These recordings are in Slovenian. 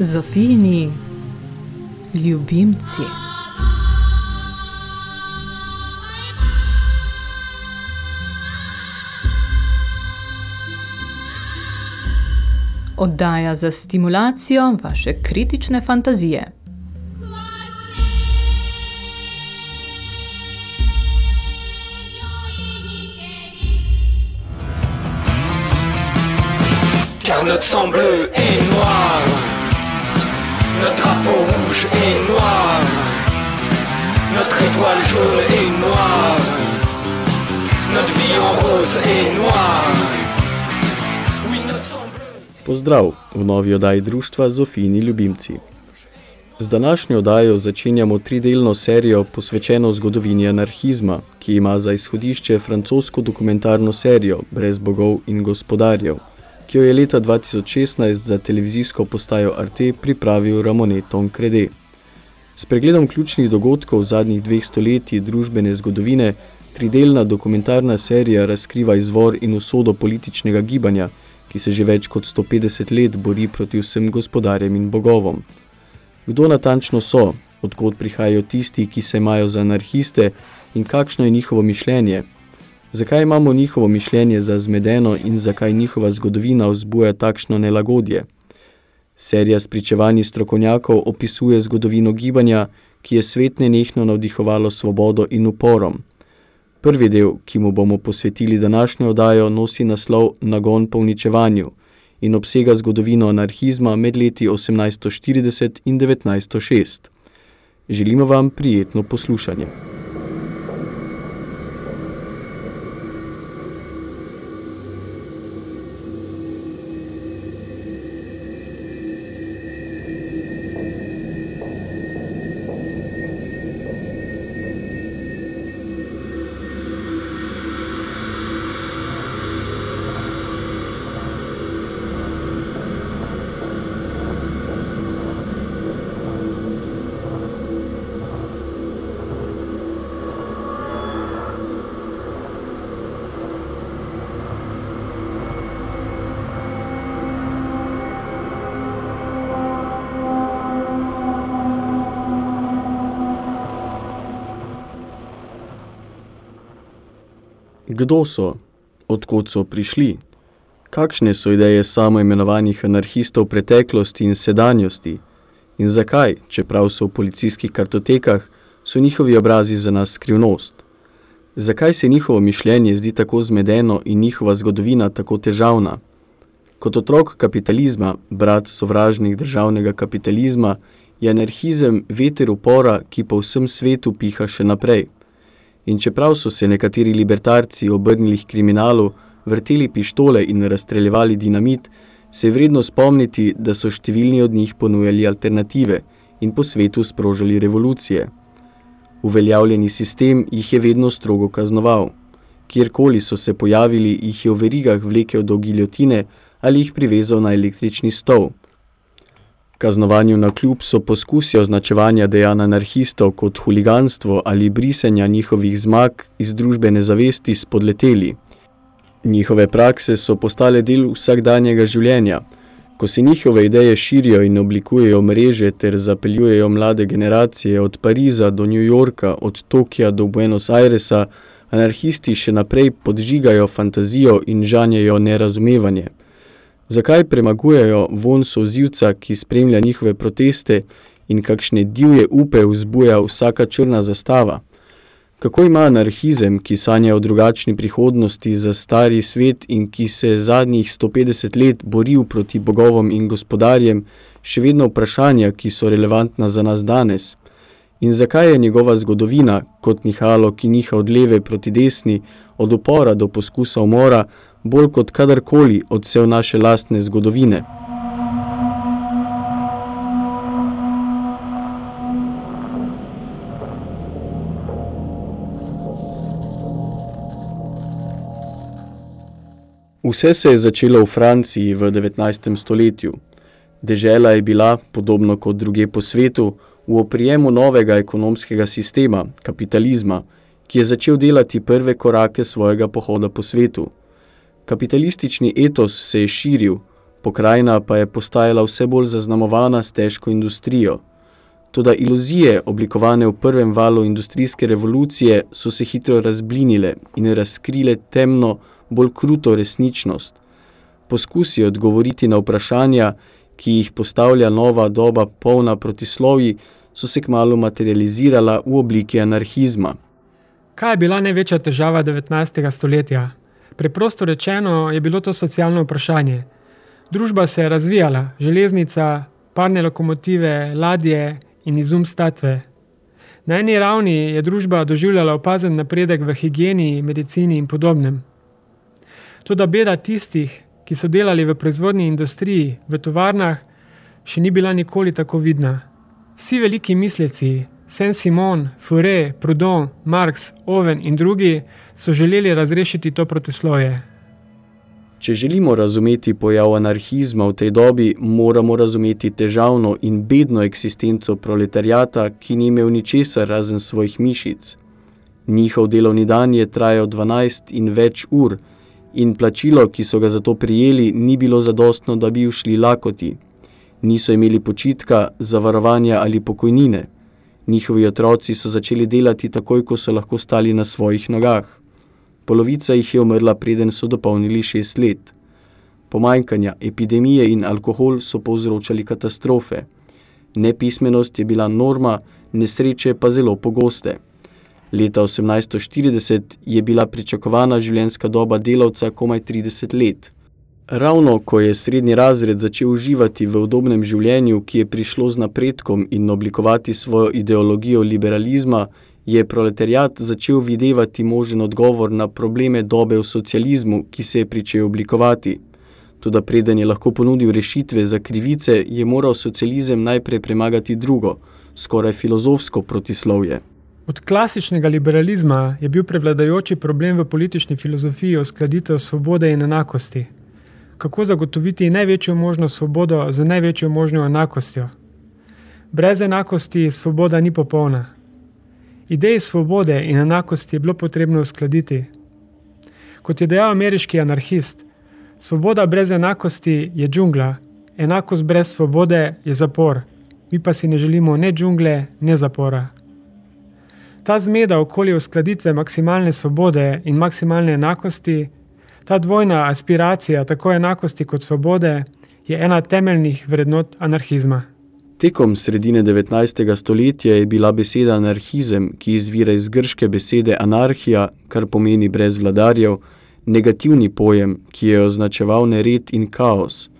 Zofini, ljubimci. Oddaja za stimulacijo vaše kritične fantazije. car notre sang bleu est noir, rouge est noir, notre étoile jaune est noire, notre vie en rose sang bleu. Pozdrav v novi oddaji društva Zofini ljubimci. Z današnjo oddajo začenjamo tridelno serijo posvečeno zgodovini anarhizma, ki ima za izhodišče francosko dokumentarno serijo Brez bogov in gospodarjev, ki jo je leta 2016 za televizijsko postajo Arte pripravil Ramone Tonkrede. S pregledom ključnih dogodkov zadnjih dveh stoletij družbene zgodovine, tridelna dokumentarna serija razkriva izvor in usodo političnega gibanja, ki se že več kot 150 let bori proti vsem gospodarjem in bogovom. Kdo natančno so, odkot prihajajo tisti, ki se imajo za anarhiste in kakšno je njihovo mišljenje, Zakaj imamo njihovo mišljenje za zmedeno in zakaj njihova zgodovina vzbuja takšno nelagodje? Serija spričevanji strokovnjakov opisuje zgodovino gibanja, ki je svet nenehno navdihovalo svobodo in uporom. Prvi del, ki mu bomo posvetili današnjo odajo, nosi naslov Nagon po uničevanju in obsega zgodovino anarhizma med leti 1840 in 1906. Želimo vam prijetno poslušanje. Kdo so? Odkot so prišli? Kakšne so ideje samoimenovanih anarhistov preteklosti in sedanjosti? In zakaj, čeprav so v policijskih kartotekah, so njihovi obrazi za nas skrivnost? Zakaj se njihovo mišljenje zdi tako zmedeno in njihova zgodovina tako težavna? Kot otrok kapitalizma, brat sovražnih državnega kapitalizma, je anarhizem veter upora, ki po vsem svetu piha še naprej. In čeprav so se nekateri libertarci obrnili k kriminalu, vrteli pištole in razstreljevali dinamit, se je vredno spomniti, da so številni od njih ponujali alternative in po svetu sprožali revolucije. Uveljavljeni sistem jih je vedno strogo kaznoval. Kjerkoli so se pojavili, jih je v verigah vlekel do giljotine ali jih privezal na električni stol. Kaznovanju na kljub so poskusi označevanja dejanj anarhistov kot huliganstvo ali brisenja njihovih zmag iz družbene zavesti spodleteli. Njihove prakse so postale del vsakdanjega življenja. Ko se njihove ideje širijo in oblikujejo mreže ter zapeljujejo mlade generacije od Pariza do New Yorka, od Tokija do Buenos Airesa, anarhisti še naprej podžigajo fantazijo in žanjejo nerazumevanje. Zakaj premagujejo von sozivca, ki spremlja njihove proteste in kakšne divje upe vzbuja vsaka črna zastava? Kako ima anarhizem, ki sanja o drugačni prihodnosti za stari svet in ki se zadnjih 150 let boril proti bogovom in gospodarjem, še vedno vprašanja, ki so relevantna za nas danes? In zakaj je njegova zgodovina, kot nihalo, ki niha od leve proti desni, od upora do poskusa umora, bolj kot kadarkoli odsev naše lastne zgodovine. Vse se je začelo v Franciji v 19. stoletju. Dežela je bila, podobno kot druge po svetu, v oprijemu novega ekonomskega sistema, kapitalizma, ki je začel delati prve korake svojega pohoda po svetu. Kapitalistični etos se je širil, Pokrajina pa je postajala vse bolj zaznamovana s težko industrijo. Toda iluzije, oblikovane v prvem valu industrijske revolucije, so se hitro razblinile in razkrile temno, bolj kruto resničnost. Poskusi odgovoriti na vprašanja, ki jih postavlja nova doba polna protislovi, so se kmalo materializirala v obliki anarhizma. Kaj je bila največja težava 19. stoletja? Preprosto rečeno je bilo to socialno vprašanje. Družba se je razvijala, železnica, parne lokomotive, ladje in izum statve. Na eni ravni je družba doživljala opazen napredek v higieni, medicini in podobnem. Toda beda tistih, ki so delali v proizvodni industriji, v tovarnah, še ni bila nikoli tako vidna. Vsi veliki misleci, Saint-Simon, Fourier, Proudhon, Marx, Owen in drugi so želeli razrešiti to protisloje. Če želimo razumeti pojav anarhizma v tej dobi, moramo razumeti težavno in bedno eksistenco proletariata, ki ni imel ničesar razen svojih mišic. Njihov delovni dan je trajal 12 in več ur in plačilo, ki so ga zato prijeli, ni bilo zadostno, da bi ušli lakoti. Niso imeli počitka, zavarovanja ali pokojnine. Njihovi otroci so začeli delati takoj, ko so lahko stali na svojih nogah. Polovica jih je umrla, preden so dopolnili šest let. Pomanjkanja, epidemije in alkohol so povzročali katastrofe. Nepismenost je bila norma, nesreče pa zelo pogoste. Leta 1840 je bila pričakovana življenjska doba delavca komaj 30 let. Ravno, ko je srednji razred začel uživati v udobnem življenju, ki je prišlo z napredkom in oblikovati svojo ideologijo liberalizma, je proletariat začel videvati možen odgovor na probleme dobe v socializmu, ki se je pričel oblikovati. Toda preden je lahko ponudil rešitve za krivice, je moral socializem najprej premagati drugo, skoraj filozofsko protislovje. Od klasičnega liberalizma je bil prevladajoči problem v politični filozofiji uskladitev svobode in enakosti – kako zagotoviti največjo možno svobodo z največjo možno enakostjo. Brez enakosti svoboda ni popolna. Ideji svobode in enakosti je bilo potrebno uskladiti. Kot je dejal ameriški anarhist, svoboda brez enakosti je džungla, enakost brez svobode je zapor, mi pa si ne želimo ne džungle, ne zapora. Ta zmeda okoli uskladitve maksimalne svobode in maksimalne enakosti Ta dvojna aspiracija, tako enakosti kot svobode, je ena temeljnih vrednot anarhizma. Tekom sredine 19. stoletja je bila beseda anarhizem, ki izvira iz grške besede anarhija, kar pomeni brez vladarjev, negativni pojem, ki je označeval nered in kaos.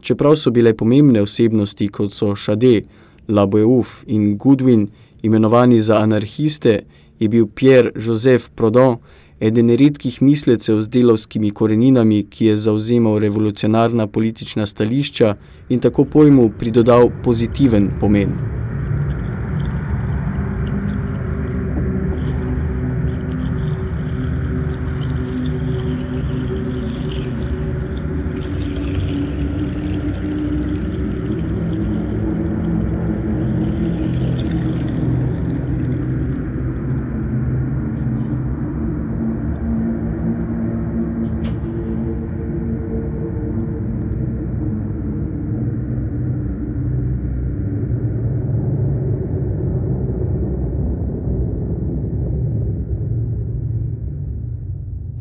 Čeprav so bile pomembne osebnosti, kot so Šade, Laboeuf in Goodwin, imenovani za anarhiste, je bil Pierre Joseph Proudhon, eden redkih mislecev z delovskimi koreninami, ki je zauzemal revolucionarna politična stališča in tako pojmu pridodal pozitiven pomen.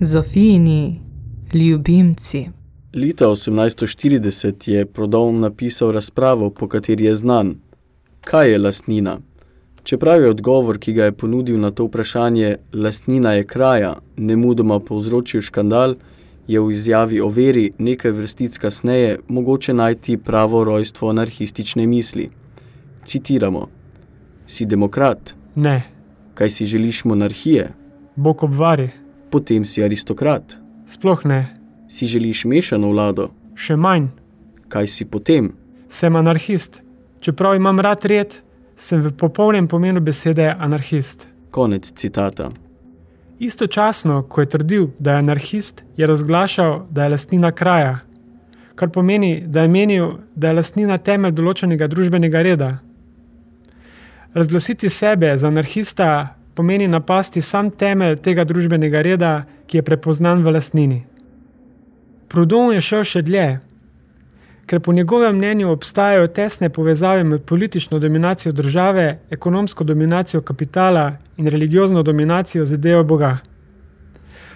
Zofijini ljubimci. Leta 1840 je Prodon napisal razpravo, po kateri je znan. Kaj je lastnina? Čeprav je odgovor, ki ga je ponudil na to vprašanje, lastnina je kraja, nemudoma povzročil škandal, je v izjavi o veri nekaj vrstic kasneje mogoče najti pravo rojstvo anarhistične misli. Citiramo. Si demokrat? Ne. Kaj si želiš monarhije? Bog obvari potem si aristokrat. Sploh ne. Si želiš mešano vlado? Še manj. Kaj si potem? Sem anarhist. Čeprav imam rad red, sem v popolnem pomenu besede anarhist. Konec citata. Istočasno, ko je trdil, da je anarhist, je razglašal, da je lastnina kraja, kar pomeni, da je menil, da je lastnina temelj določenega družbenega reda. Razglasiti sebe za anarhista pomeni napasti sam temelj tega družbenega reda, ki je prepoznan v lastnini. Proudhon je šel še dlje. ker po njegovem mnenju obstajajo tesne povezave med politično dominacijo države, ekonomsko dominacijo kapitala in religiozno dominacijo z idejo Boga.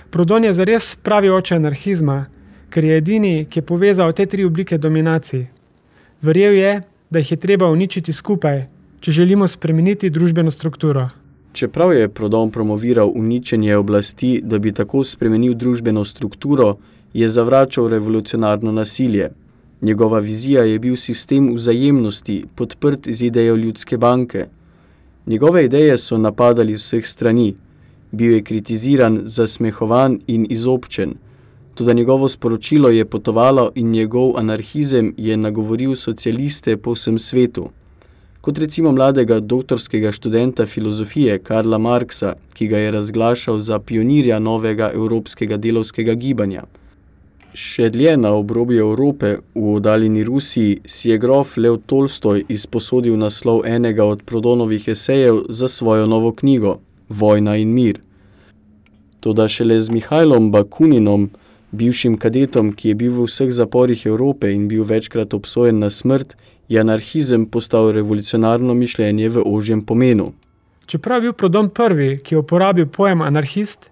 Prodon je zares pravi oče anarhizma, ker je edini, ki je povezal te tri oblike dominacij. Verjel je, da jih je treba uničiti skupaj, če želimo spremeniti družbeno strukturo. Čeprav je Prodon promoviral uničenje oblasti, da bi tako spremenil družbeno strukturo, je zavračal revolucionarno nasilje. Njegova vizija je bil sistem vzajemnosti, podprt z idejo ljudske banke. Njegove ideje so napadali vseh strani. Bil je kritiziran, zasmehovan in izobčen. Tudi njegovo sporočilo je potovalo in njegov anarhizem je nagovoril socialiste po vsem svetu. Kot recimo mladega doktorskega študenta filozofije Karla Marksa, ki ga je razglašal za pionirja novega evropskega delovskega gibanja – Še dlje na obrobju Evrope, v oddaljeni Rusiji, si je grof Lev Tolstoj izposodil naslov enega od Prodonovih esejev za svojo novo knjigo Vojna in mir. Toda šele z Mihajlom Bakuninom, bivšim kadetom, ki je bil v vseh zaporih Evrope in bil večkrat obsojen na smrt, je anarhizem postal revolucionarno mišljenje v ožjem pomenu. Čeprav je bil Prodon prvi, ki je uporabil pojem anarhist,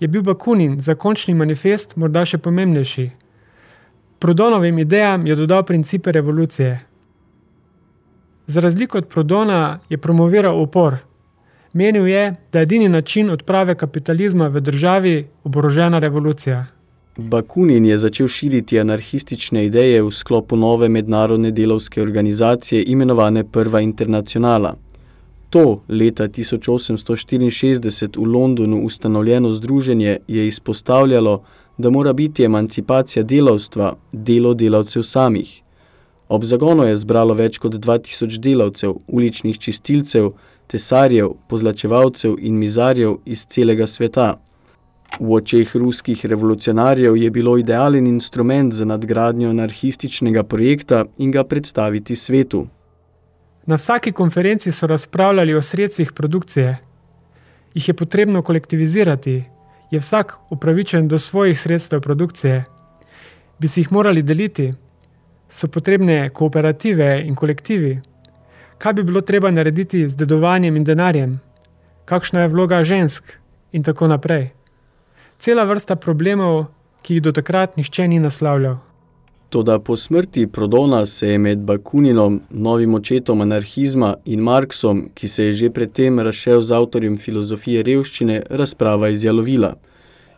je bil Bakunin za končni manifest morda še pomembnejši. Prodonovim idejam je dodal principe revolucije. Za razliko od Prodona je promoviral upor. Menil je, da je edini način odprave kapitalizma v državi oborožena revolucija. Bakunin je začel širiti anarhistične ideje v sklopu nove mednarodne delovske organizacije imenovane Prva internacionala. To leta 1864 v Londonu ustanovljeno združenje je izpostavljalo, da mora biti emancipacija delavstva delo delavcev samih. Ob zagonu je zbralo več kot 2000 delavcev, uličnih čistilcev, tesarjev, pozlačevalcev in mizarjev iz celega sveta. V očeh ruskih revolucionarjev je bilo idealen instrument za nadgradnjo anarhističnega projekta in ga predstaviti svetu. Na vsaki konferenci so razpravljali o sredstvih produkcije. Jih je potrebno kolektivizirati, je vsak upravičen do svojih sredstev produkcije. Bi si jih morali deliti, so potrebne kooperative in kolektivi. Kaj bi bilo treba narediti z dedovanjem in denarjem? Kakšna je vloga žensk in tako naprej? Cela vrsta problemov, ki jih do takrat nihče ni naslavljal. Toda po smrti Prodona se je med Bakuninom, novim očetom anarhizma in Marksom, ki se je že predtem razšel z avtorjem filozofije revščine, razprava izjalovila.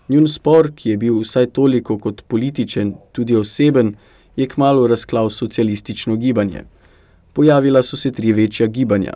Njun spor, ki je bil vsaj toliko kot političen, tudi oseben, je kmalo razklal socialistično gibanje. Pojavila so se tri večja gibanja.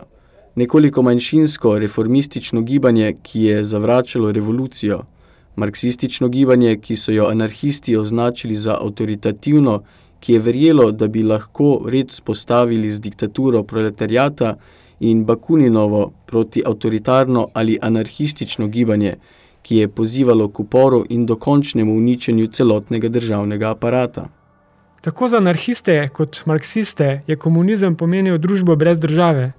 Nekoliko manjšinsko reformistično gibanje, ki je zavračalo revolucijo – marksistično gibanje, ki so jo anarhisti označili za avtoritativno, ki je verjelo, da bi lahko red spostavili z diktaturo proletariata in Bakuninovo proti avtoritarno ali anarhistično gibanje, ki je pozivalo k uporu in dokončnemu uničenju celotnega državnega aparata. Tako za anarhiste kot marksiste je komunizem pomenil družbo brez države.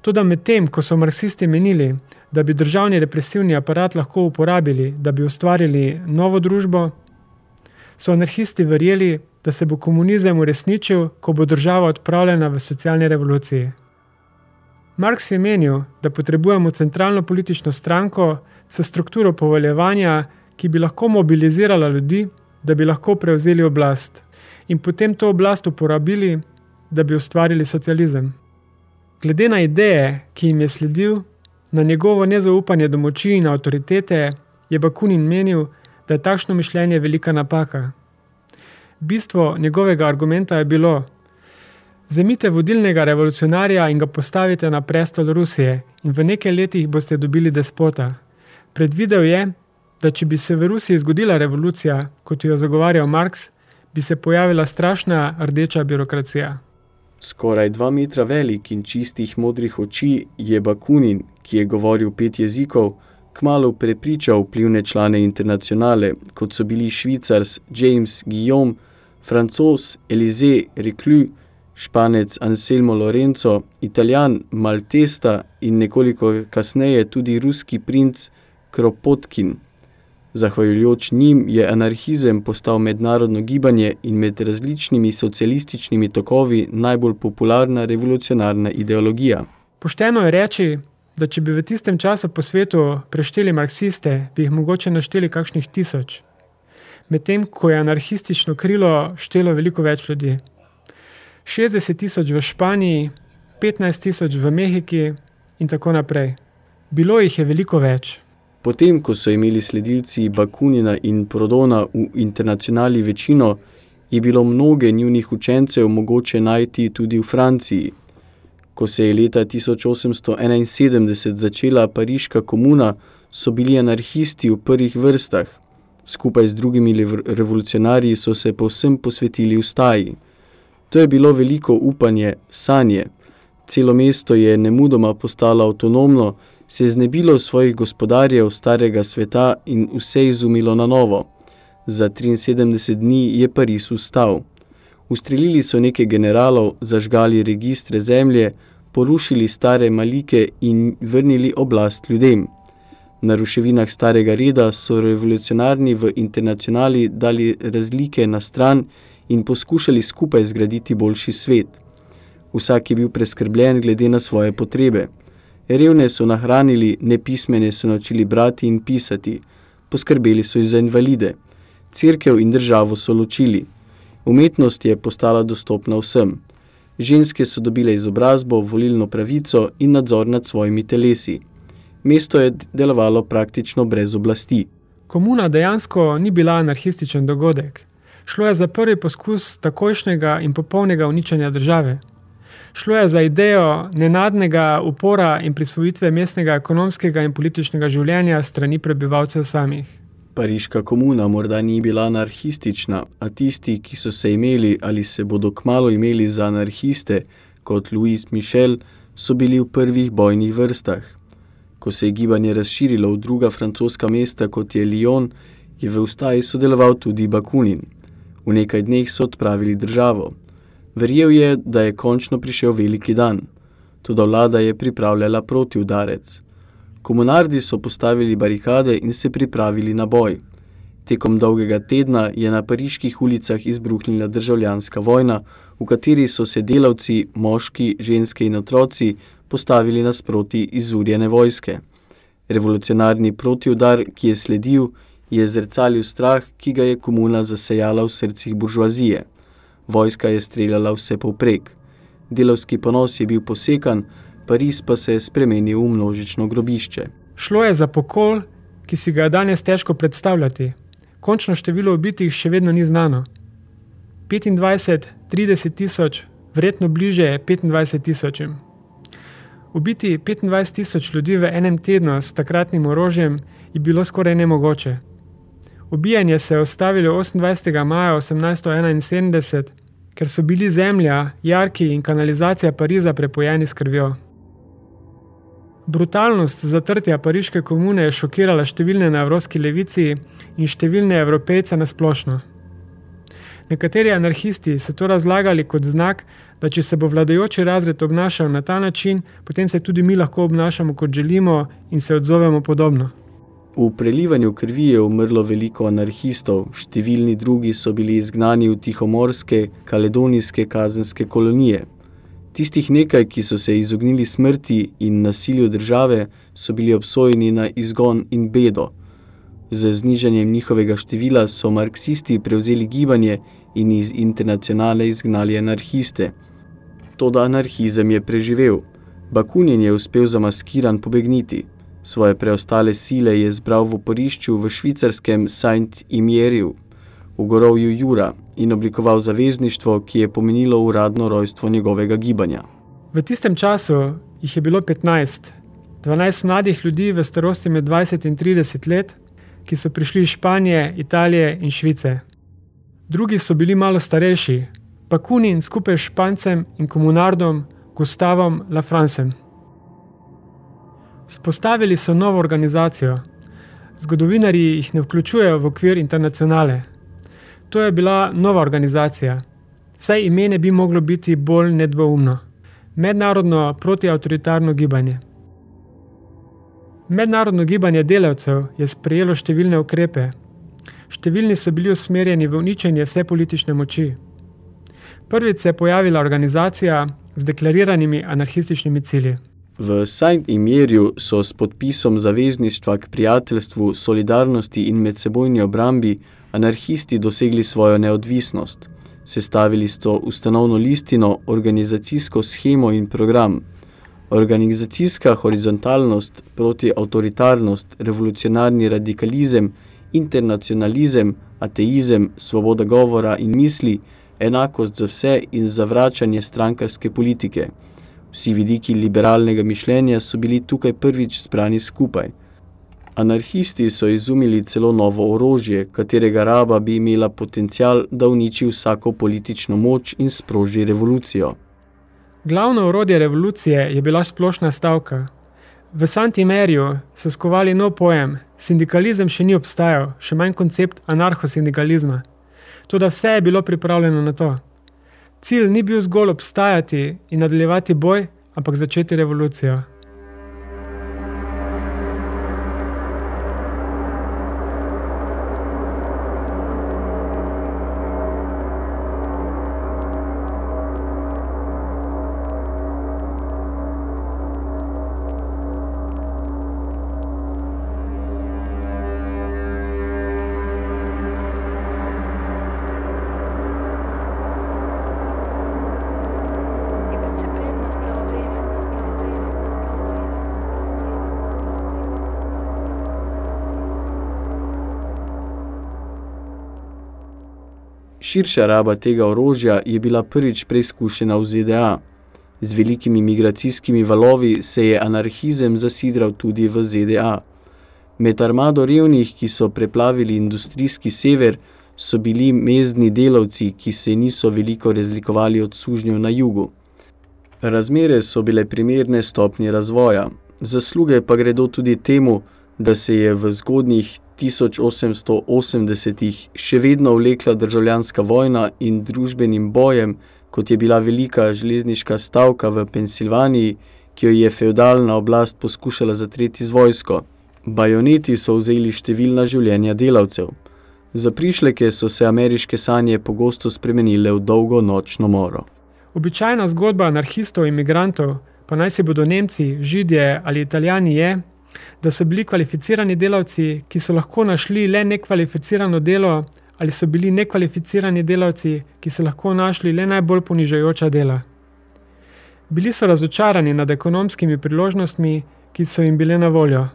Toda med tem, ko so marksisti menili, da bi državni represivni aparat lahko uporabili, da bi ustvarili novo družbo, so anarhisti verjeli, da se bo komunizem uresničil, ko bo država odpravljena v socialni revoluciji. Marks je menil, da potrebujemo centralno politično stranko s strukturo poveljevanja, ki bi lahko mobilizirala ljudi, da bi lahko prevzeli oblast in potem to oblast uporabili, da bi ustvarili socializem. Glede na ideje, ki jim je sledil, Na njegovo nezaupanje do moči in avtoritete je Bakunin menil, da je takšno mišljenje velika napaka. Bistvo njegovega argumenta je bilo: Zemite vodilnega revolucionarja in ga postavite na prestol Rusije, in v nekaj letih boste dobili despota. Predvidel je, da če bi se v Rusiji zgodila revolucija, kot jo zagovarjal Marx, bi se pojavila strašna rdeča birokracija. Skoraj dva metra velik in čistih modrih oči je Bakunin, ki je govoril pet jezikov, kmalo prepričal vplivne člane internacionale, kot so bili švicars James Guillaume, francos Elisée Reclus, španec Anselmo Lorenzo, italijan Maltesta in nekoliko kasneje tudi ruski princ Kropotkin. Zahvaljujoč njim je anarhizem postal mednarodno gibanje in med različnimi socialističnimi tokovi najbolj popularna revolucionarna ideologija. Pošteno je reči, da če bi v tistem času po svetu prešteli marksiste, bi jih mogoče našteli kakšnih tisoč. Medtem, ko je anarhistično krilo štelo veliko več ljudi. 60 tisoč v Španiji, 15 tisoč v Mehiki in tako naprej. Bilo jih je veliko več. Potem, ko so imeli sledilci Bakunina in Prodona v internacionali večino, je bilo mnoge njunih učencev mogoče najti tudi v Franciji. Ko se je leta 1871 začela Pariška komuna, so bili anarhisti v prvih vrstah. Skupaj z drugimi revolucionarji so se povsem posvetili ustaji. To je bilo veliko upanje, sanje. Celo mesto je nemudoma postalo avtonomno, se znebilo svojih gospodarjev starega sveta in vse izumilo na novo. Za 73 dni je Pariz ustal. Ustrelili so nekaj generalov, zažgali registre zemlje, porušili stare malike in vrnili oblast ljudem. Na ruševinah starega reda so revolucionarni v internacionali dali razlike na stran in poskušali skupaj zgraditi boljši svet. Vsak je bil preskrbljen glede na svoje potrebe. Revne so nahranili, nepismene so naučili brati in pisati, poskrbeli so za invalide. Cerkev in državo so ločili. Umetnost je postala dostopna vsem. Ženske so dobile izobrazbo, volilno pravico in nadzor nad svojimi telesi. Mesto je delovalo praktično brez oblasti. Komuna dejansko ni bila anarhističen dogodek. Šlo je za prvi poskus takojšnjega in popolnega uničenja države. Šlo je za idejo nenadnega upora in prisvojitve mestnega ekonomskega in političnega življenja strani prebivalcev samih. Pariška komuna morda ni bila anarhistična, a tisti, ki so se imeli ali se bodo kmalo imeli za anarhiste, kot Louis Michel, so bili v prvih bojnih vrstah. Ko se je gibanje razširilo v druga francoska mesta, kot je Lyon, je v ustaji sodeloval tudi Bakunin. V nekaj dneh so odpravili državo. Verjel je, da je končno prišel veliki dan. Toda vlada je pripravljala protiudarec. Komunardi so postavili barikade in se pripravili na boj. Tekom dolgega tedna je na pariških ulicah izbruhnila državljanska vojna, v kateri so se delavci, moški, ženske in otroci postavili nasproti izurjene vojske. Revolucionarni protiudar, ki je sledil, je zrcalil strah, ki ga je komuna zasejala v srcih buržoazije. Vojska je streljala vse povprek. Delovski ponos je bil posekan, Pariz pa se je spremenil v množično grobišče. Šlo je za pokol, ki si ga je danes težko predstavljati. Končno število ubitih še vedno ni znano. 25, 30 tisoč, vredno bliže 25 tisočim. Ubiti 25 tisoč ljudi v enem tednu s takratnim orožjem je bilo skoraj nemogoče. Ubijanje se je ustavilo 28. maja 1871, ker so bili zemlja, jarki in kanalizacija Pariza prepojeni s krvjo. Brutalnost zatrtja pariške komune je šokirala številne na evropski levici in številne evropejce na splošno. Nekateri anarhisti so to razlagali kot znak, da če se bo vladajoči razred obnašal na ta način, potem se tudi mi lahko obnašamo kot želimo in se odzovemo podobno. V prelivanju krvi je umrlo veliko anarhistov, številni drugi so bili izgnani v tihomorske, kaledonijske kazenske kolonije. Tistih nekaj, ki so se izognili smrti in nasilju države, so bili obsojeni na izgon in bedo. Z znižanjem njihovega števila so marksisti prevzeli gibanje in iz internacionale izgnali anarhiste. Toda anarhizem je preživel. Bakunin je uspel zamaskiran pobegniti. Svoje preostale sile je zbral v oporišču v švicarskem Saint-Imierju, v gorovju Jura, in oblikoval zavezništvo, ki je pomenilo uradno rojstvo njegovega gibanja. V tistem času jih je bilo 15, 12 mladih ljudi v starosti med 20 in 30 let, ki so prišli iz Španije, Italije in Švice. Drugi so bili malo starejši, Pakunin skupaj s Špancem in komunardom Gustavom Lafrancem. Spostavili so novo organizacijo. Zgodovinari jih ne vključujejo v okvir internacionale. To je bila nova organizacija. Vsaj ime ne bi moglo biti bolj nedvoumno. Mednarodno protiautoritarno gibanje. Mednarodno gibanje delavcev je sprejelo številne ukrepe. Številni so bili usmerjeni v uničenje vse politične moči. Prvič se je pojavila organizacija z deklariranimi anarhističnimi cilji. V Saint-Imerju so s podpisom zavezništva k prijateljstvu, solidarnosti in medsebojni obrambi anarhisti dosegli svojo neodvisnost. Sestavili so ustanovno listino, organizacijsko schemo in program. Organizacijska horizontalnost proti avtoritarnost, revolucionarni radikalizem, internacionalizem, ateizem, svoboda govora in misli, enakost za vse in zavračanje strankarske politike. Vsi vidiki liberalnega mišljenja so bili tukaj prvič zbrani skupaj. Anarhisti so izumili celo novo orožje, katerega raba bi imela potencial, da uniči vsako politično moč in sproži revolucijo. Glavno orodje revolucije je bila splošna stavka. V Santimerju so skovali nov pojem, sindikalizem še ni obstajal, še manj koncept anarhosindikalizma. Toda vse je bilo pripravljeno na to. Cilj ni bil zgolj obstajati in nadaljevati boj, ampak začeti revolucijo. Širša raba tega orožja je bila prvič preizkušena v ZDA. Z velikimi migracijskimi valovi se je anarhizem zasidral tudi v ZDA. Med armado revnih, ki so preplavili industrijski sever, so bili mezdni delavci, ki se niso veliko razlikovali od sužnjev na jugu. Razmere so bile primerne stopnje razvoja. Zasluge pa gredo tudi temu, da se je v zgodnjih 1880-ih še vedno vlekla državljanska vojna in družbenim bojem, kot je bila velika železniška stavka v Pensilvaniji, ki jo je feudalna oblast poskušala zatreti z vojsko. Bajoneti so vzeli številna življenja delavcev. Za prišleke so se ameriške sanje pogosto spremenile v dolgo nočno moro. Običajna zgodba anarhistov in imigrantov, pa naj si bodo Nemci, Židje ali Italijani je, da so bili kvalificirani delavci, ki so lahko našli le nekvalificirano delo, ali so bili nekvalificirani delavci, ki so lahko našli le najbolj ponižajoča dela. Bili so razočarani nad ekonomskimi priložnostmi, ki so jim bile na voljo.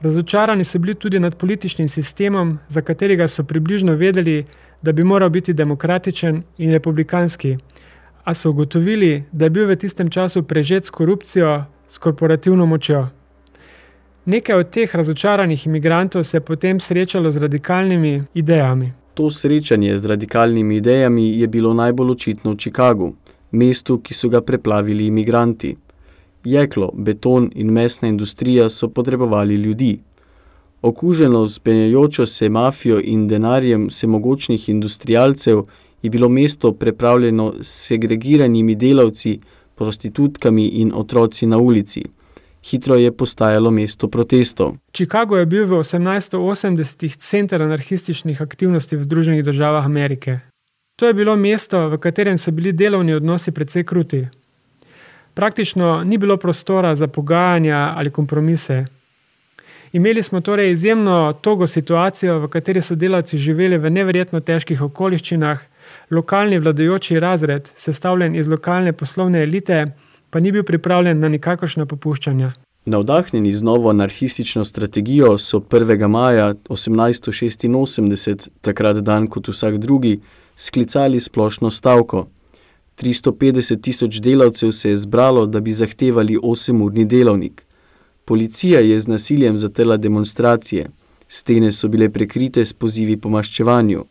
Razočarani so bili tudi nad političnim sistemom, za katerega so približno vedeli, da bi moral biti demokratičen in republikanski, a so ugotovili, da je bil v tistem času prežet s korupcijo, s korporativno močjo. Nekaj od teh razočaranih imigrantov se je potem srečalo z radikalnimi idejami. To srečanje z radikalnimi idejami je bilo najbolj očitno v Chicagu, mestu, ki so ga preplavili imigranti. Jeklo, beton in mesna industrija so potrebovali ljudi. Okuženo z penjajočo se mafijo in denarjem vsemogočnih industrialcev je bilo mesto prepravljeno s segregiranimi delavci, prostitutkami in otroci na ulici hitro je postajalo mesto protestov. Chicago je bil v 1880-ih center anarhističnih aktivnosti v Združenih državah Amerike. To je bilo mesto, v katerem so bili delovni odnosi precej kruti. Praktično ni bilo prostora za pogajanja ali kompromise. Imeli smo torej izjemno togo situacijo, v kateri so delavci živeli v neverjetno težkih okoliščinah, lokalni vladajoči razred, sestavljen iz lokalne poslovne elite, pa ni bil pripravljen na nikakršna popuščanja. Navdahnjeni z novo anarhistično strategijo so 1. maja 1886, takrat dan kot vsak drugi, sklicali splošno stavko. 350 tisoč delavcev se je zbralo, da bi zahtevali 8-urni delovnik. Policija je z nasiljem zatrla demonstracije, stene so bile prekrite s pozivi po maščevanju.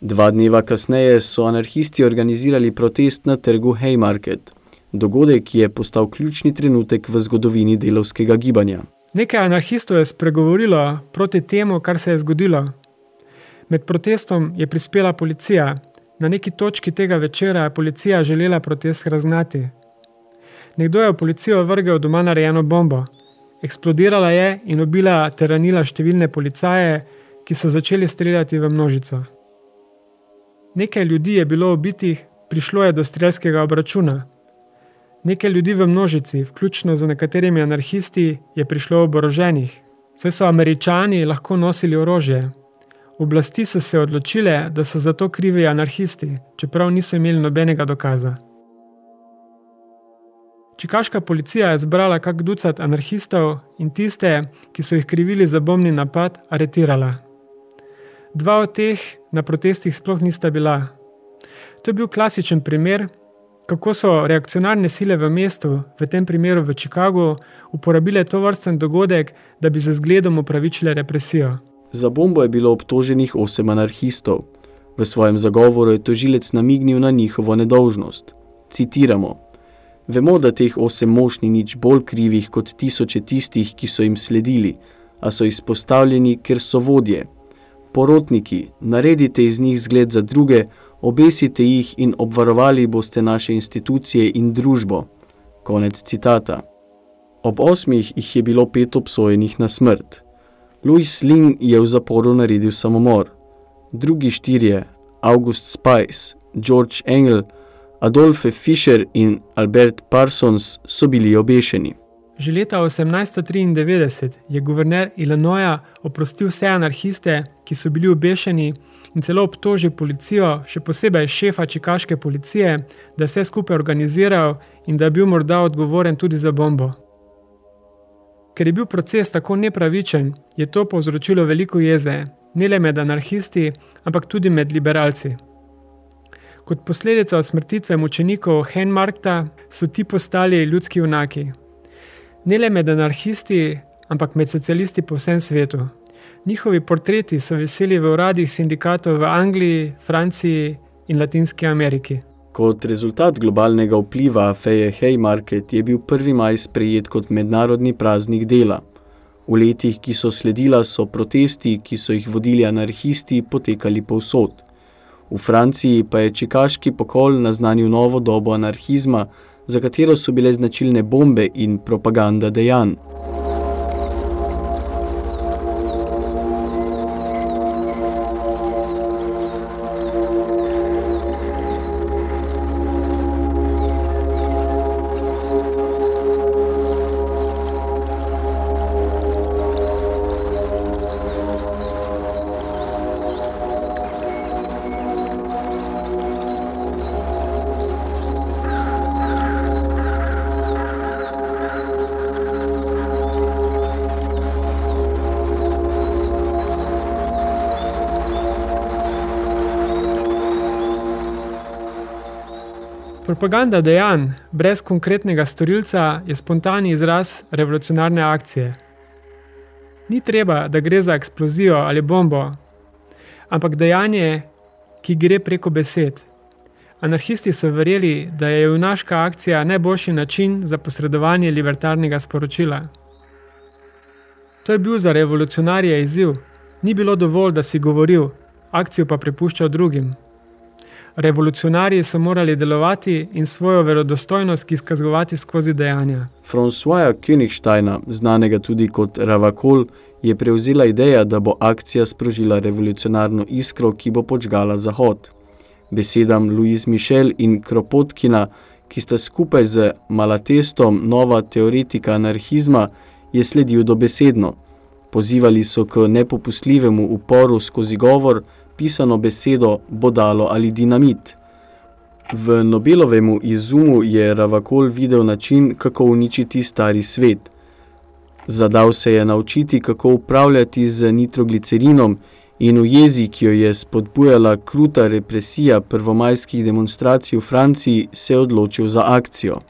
Dva dneva kasneje so anarhisti organizirali protest na trgu Haymarket – dogodek, je postal ključni trenutek v zgodovini delovskega gibanja. Nekaj anarhistov je spregovorilo proti temu, kar se je zgodilo. Med protestom je prispela policija. Na neki točki tega večera je policija želela protest raznati. Nekdo je v policijo vrgel doma narejeno bombo. Eksplodirala je in ubila ter ranila številne policaje, ki so začeli streljati v množico. Nekaj ljudi je bilo ubitih, prišlo je do strelskega obračuna. Nekaj ljudi v množici, vključno z nekaterimi anarhisti, je prišlo oboroženih, saj so američani lahko nosili orožje. Oblasti so se odločile, da so za to krivi anarhisti, čeprav niso imeli nobenega dokaza. Čikaška policija je zbrala kak ducat anarhistov in tiste, ki so jih krivili za bombni napad, aretirala. Dva od teh na protestih sploh nista bila. To je bil klasičen primer, kako so reakcionarne sile v mestu, v tem primeru v Chicagu, uporabile to vrsten dogodek, da bi z zgledom upravičile represijo. Za bombo je bilo obtoženih osem anarhistov. V svojem zagovoru je tožilec namignil na njihovo nedolžnost. Citiramo. Vemo, da teh osem mož ni nič bolj krivih kot tisoče tistih, ki so jim sledili, a so izpostavljeni, ker so vodje. Porotniki, naredite iz njih zgled za druge, obesite jih in obvarovali boste naše institucije in družbo. Konec citata. Ob osmih jih je bilo pet obsojenih na smrt. Louis Lin je v zaporu naredil samomor. Drugi štirje, August Spice, George Engel, Adolfe Fischer in Albert Parsons so bili obešeni. Že leta 1893 je guverner Illinoisa oprostil vse anarhiste, ki so bili obešeni in celo obtožil policijo, še posebej šefa čikaške policije, da vse skupaj organiziral in da je bil morda odgovoren tudi za bombo. Ker je bil proces tako nepravičen, je to povzročilo veliko jeze, ne le med anarhisti, ampak tudi med liberalci. Kot posledica smrtitve mučenikov Henmarkta so ti postali ljudski junaki. Ne le med anarhisti, ampak med socialisti po vsem svetu. Njihovi portreti so veseli v uradih sindikatov v Angliji, Franciji in Latinski Ameriki. Kot rezultat globalnega vpliva afeje Haymarket je bil 1. maj sprejet kot mednarodni praznik dela. V letih, ki so sledila, so protesti, ki so jih vodili anarhisti, potekali povsod. V Franciji pa je čikaški pokol naznanil novo dobo anarhizma, za katero so bile značilne bombe in propaganda dejanj. Propaganda dejanj brez konkretnega storilca je spontani izraz revolucionarne akcije. Ni treba, da gre za eksplozijo ali bombo, ampak dejanje, ki gre preko besed. Anarhisti so verjeli, da je junaška akcija najboljši način za posredovanje libertarnega sporočila. To je bil za revolucionarje izziv. Ni bilo dovolj, da si govoril, akcijo pa prepuščal drugim. Revolucionarji so morali delovati in svojo verodostojnost izkazovati skozi dejanja. Françoisa Königsteina, znanega tudi kot Ravakol, je prevzela ideja, da bo akcija sprožila revolucionarno iskro, ki bo počgala Zahod. Besedam Louis Michel in Kropotkina, ki sta skupaj z Malatestom nova teoretika anarhizma, je sledil dobesedno. Pozivali so k nepopustljivemu uporu skozi govor, pisano besedo, bodalo ali dinamit. V Nobelovemu izumu je Ravakol videl način, kako uničiti stari svet. Zadal se je naučiti, kako upravljati z nitroglicerinom in v jezi, ki jo je spodbujala kruta represija prvomajskih demonstracij v Franciji, se je odločil za akcijo.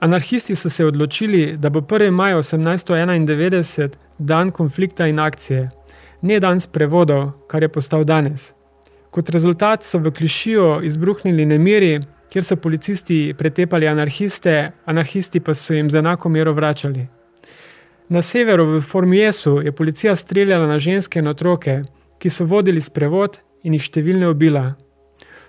Anarhisti so se odločili, da bo 1. maj 1891 dan konflikta in akcije ne dan sprevodov, kar je postal danes. Kot rezultat so v klišijo izbruhnili nemiri, kjer so policisti pretepali anarhiste, anarhisti pa so jim z enako mero vračali. Na severu v Formiesu je policija streljala na ženske in otroke, ki so vodili sprevod in jih številne ubila.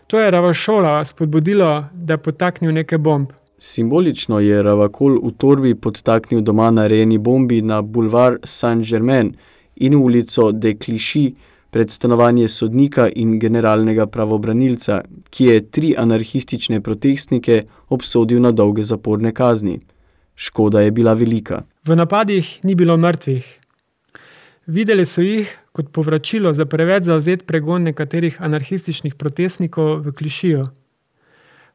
To je Ravašola spodbudilo, da je potaknil nekaj bomb. Simbolično je Ravakol v torbi podtaknil doma narejeni bombi na bulvar Saint-Germain in ulico de Clichy pred stanovanje sodnika in generalnega pravobranilca, ki je tri anarhistične protestnike obsodil na dolge zaporne kazni. Škoda je bila velika. V napadih ni bilo mrtvih. Videli so jih kot povračilo za preveč zauzet pregon nekaterih anarhističnih protestnikov v Klišijo.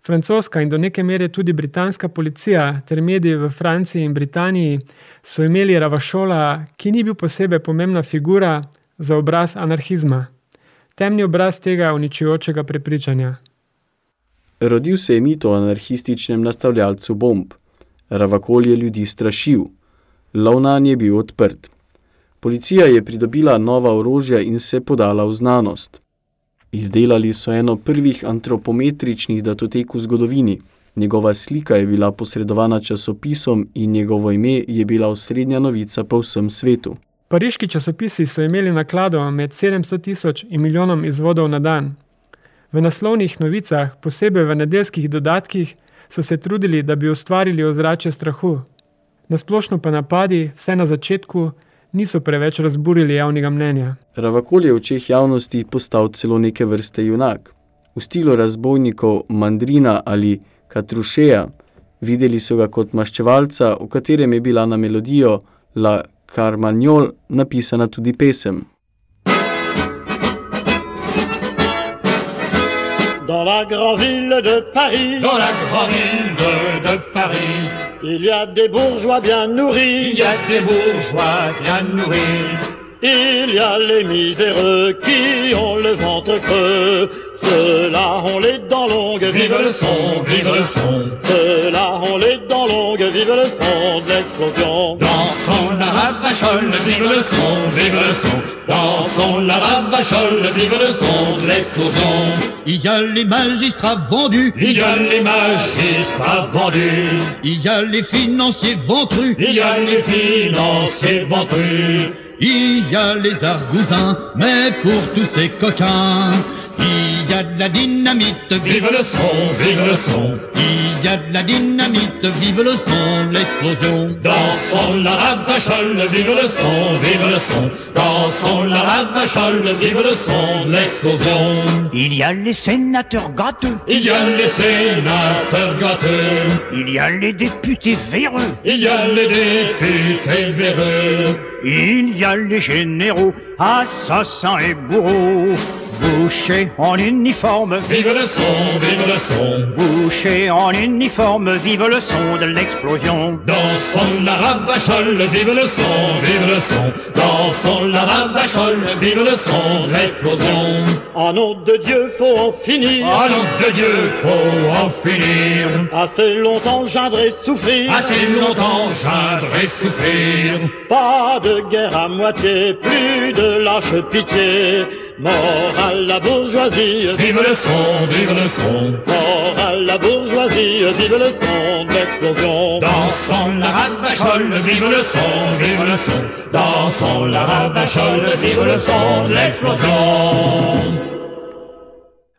Francoska in do neke mere tudi britanska policija ter mediji v Franciji in Britaniji so imeli Ravašola, ki ni bil posebej pomembna figura, za obraz anarhizma. Temni obraz tega uničujočega prepričanja. Rodil se je mit o anarhističnem nastavljalcu bomb. Ravakol je ljudi strašil. Lovnan je bil odprt. Policija je pridobila nova orožja in se podala v znanost. Izdelali so eno prvih antropometričnih datotek v zgodovini. Njegova slika je bila posredovana časopisom in njegovo ime je bila osrednja novica po vsem svetu. Pariški časopisi so imeli naklado med 700 tisoč in milijonom izvodov na dan. V naslovnih novicah, posebej v nedeljskih dodatkih, so se trudili, da bi ustvarili ozračje strahu. Nasplošno pa napadi, vse na začetku, niso preveč razburili javnega mnenja. Ravakol je v očeh javnosti postal celo neke vrste junak. V stilu razbojnikov Mandrina ali Katrušeja videli so ga kot maščevalca, v katerem je bila na melodijo La Carmagnol napisana tudi pesem. Dans la grande ville de Paris, Dans la grande ville de, de Paris, il y a des bourgeois bien nourris, il y a des bourgeois bien nourris. Il y a les miséreux qui ont le ventre creux, ceux-là ont les dents longues, Vive le son, vive le son. ceux-là ont les dents longues, vive le son de l'explosion. Dansons la ravachole, vive le son, vive le son. Dansons la ravachole, vive le son de l'explosion. Il y a les magistrats vendus, Il y a les magistrats vendus, il y a les financiers ventrus, il y a les financiers ventrus. Il y a les argousins, mais pour tous ces coquins, il y a de la dynamite, Vive le son, vive le son. il y a de la dynamite, vive le son l'explosion. Dansons la ravachole, vive le son, vive le son. Dansons la ravachole, vive le son l'explosion. Il y a les sénateurs gâteux, Il y a les sénateurs gâteux, il y a les députés véreux, il y a les députés véreux, il y a les généraux, assassins et bourreaux, bouchés en uniforme, vive le son, vive le son. bouchés en uniforme, vive le son de l'explosion. Dansons la ravachole, vive le son, vive le son. Dansons la ravachole, vive le son de l'explosion. En nom de Dieu, faut en finir. À nom de Dieu, faut en finir. Assez longtemps j'aimerais souffrir. Assez longtemps, j'aimerais souffrir. Pas de guerre à moitié, plus de lâche pitié. Mort à la bourgeoisie, Vive le son, vive le son. mort à la bourgeoisie, vive le son de l'explosion. Dansons la ravachole, vive le son, vive le son. Dansons la ravachole, vive le son de l'explosion.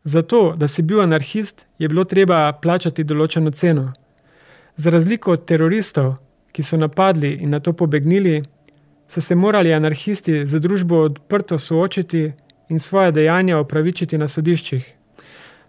Zato, da si bil anarhist, je bilo treba plačati določeno ceno. Za razliko od teroristov, ki so napadli in na to pobegnili, so se morali anarhisti za družbo odprto soočiti in svoje dejanja opravičiti na sodiščih.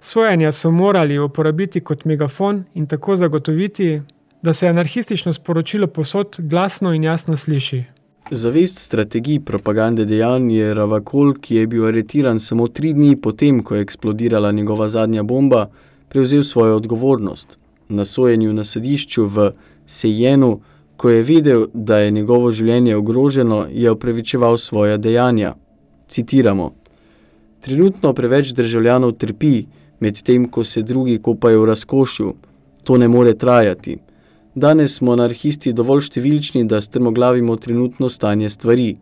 Sojenja so morali uporabiti kot megafon in tako zagotoviti, da se anarhistično sporočilo posod glasno in jasno sliši. Zavest strategij propagande dejanj je Ravakol, ki je bil aretiran samo tri dni potem, ko je eksplodirala njegova zadnja bomba, prevzel svojo odgovornost. Na sojenju na sedišču v Sejenu, ko je vedel, da je njegovo življenje ogroženo, je opravičeval svoja dejanja. Citiramo. Trenutno preveč državljanov trpi, medtem ko se drugi kopajo v razkošju. To ne more trajati. Danes smo anarhisti dovolj številčni, da strmoglavimo trenutno stanje stvari.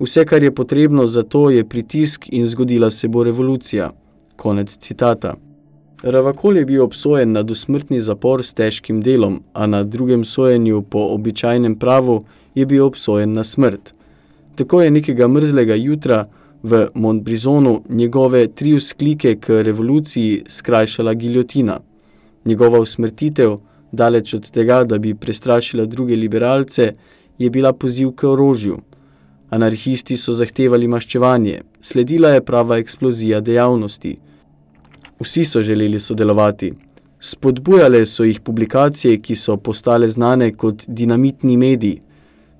Vse, kar je potrebno za to, je pritisk in zgodila se bo revolucija. Konec citata. Ravakol je bil obsojen na dosmrtni zapor s težkim delom, a na drugem sojenju po običajnem pravu je bil obsojen na smrt. Tako je nekega mrzlega jutra v Montbrizonu njegove tri vzklike k revoluciji skrajšala giljotina. Njegova usmrtitev, Daleč od tega, da bi prestrašila druge liberalce, je bila poziv k orožju. Anarhisti so zahtevali maščevanje, sledila je prava eksplozija dejavnosti. Vsi so želeli sodelovati. Spodbujale so jih publikacije, ki so postale znane kot dinamitni mediji.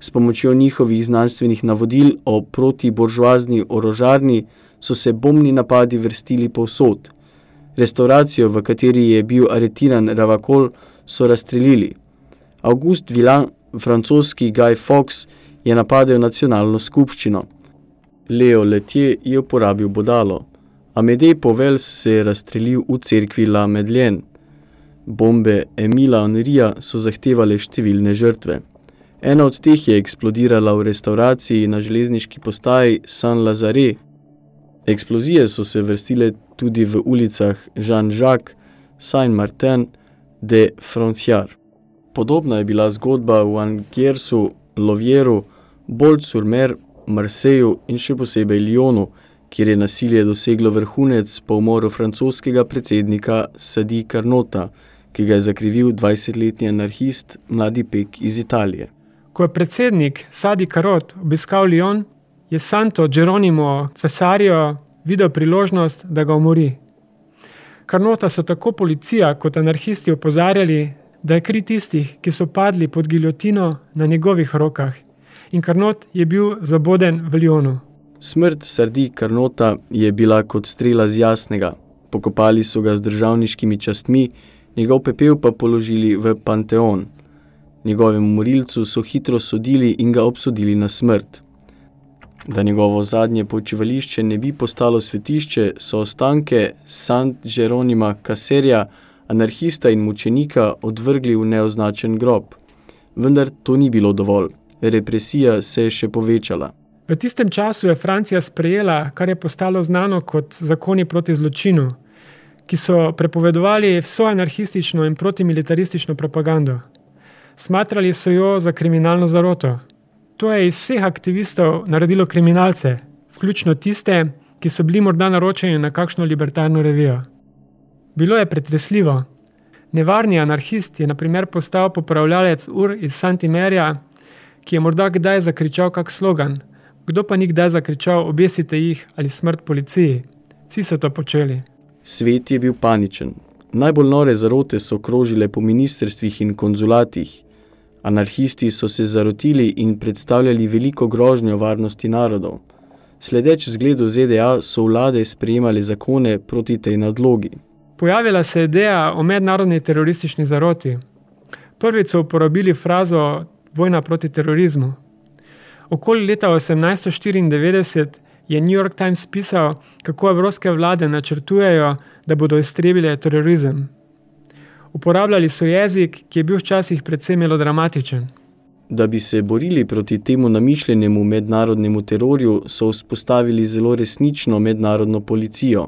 S pomočjo njihovih znanstvenih navodil o protiboržoazni orožarni so se bombni napadi vrstili povsod. Restauracijo, v kateri je bil aretiran Ravakol, so razstrelili. August Villan, francoski Guy Fawkes, je napadel nacionalno skupščino. Leo Letier je uporabil bodalo. Amédée Povels se je razstrelil v cerkvi La Medlien. Bombe Emila Henrija so zahtevale številne žrtve. Ena od teh je eksplodirala v restauraciji na železniški postaji Saint-Lazare. Eksplozije so se vrstile tudi v ulicah Jean-Jacques, Saint-Martin, de Frontier. Podobna je bila zgodba v Angiersu, Lovieru, Bolt-sur-Mer, Marseju in še posebej Lyonu, kjer je nasilje doseglo vrhunec po umoru francoskega predsednika Sadi Carnota, ki ga je zakrivil 20-letni anarhist mladi pek iz Italije. Ko je predsednik Sadi Karot obiskal Lyon, je Santo Geronimo Cesario videl priložnost, da ga umori. Karnota so tako policija kot anarhisti opozarjali, da je kri tistih, ki so padli pod giljotino na njegovih rokah in Karnot je bil zaboden v Lyonu. Smrt Sardi Karnota je bila kot strela z jasnega. Pokopali so ga z državniškimi častmi, njegov pepel pa položili v Panteon. Njegovemu morilcu so hitro sodili in ga obsodili na smrt. Da njegovo zadnje počivališče ne bi postalo svetišče, so ostanke Sant Jeronima Kaserja, anarhista in mučenika, odvrgli v neoznačen grob. Vendar to ni bilo dovolj. Represija se je še povečala. V tistem času je Francija sprejela, kar je postalo znano kot zakoni proti zločinu, ki so prepovedovali vso anarhistično in protimilitaristično propagando. Smatrali so jo za kriminalno zaroto. To je iz vseh aktivistov naredilo kriminalce, vključno tiste, ki so bili morda naročeni na kakšno libertarno revijo. Bilo je pretresljivo. Nevarni anarhist je naprimer postal popravljalec ur iz Santimerja, ki je morda kdaj zakričal kak slogan, kdo pa ni kdaj zakričal obesite jih ali smrt policiji. Vsi so to počeli. Svet je bil paničen. Najbolj nore zarote so krožile po ministrstvih in konzulatih. Anarhisti so se zarotili in predstavljali veliko grožnjo varnosti narodov. Sledeč zgledu ZDA so vlade sprejemali zakone proti tej nadlogi. Pojavila se ideja o mednarodni teroristični zaroti. Prvič so uporabili frazo vojna proti terorizmu. Okoli leta 1894 je New York Times pisal, kako evropske vlade načrtujejo, da bodo iztrebile terorizem. Uporabljali so jezik, ki je bil včasih predvsem melodramatičen. Da bi se borili proti temu namišljenemu mednarodnemu terorju, so vzpostavili zelo resnično mednarodno policijo.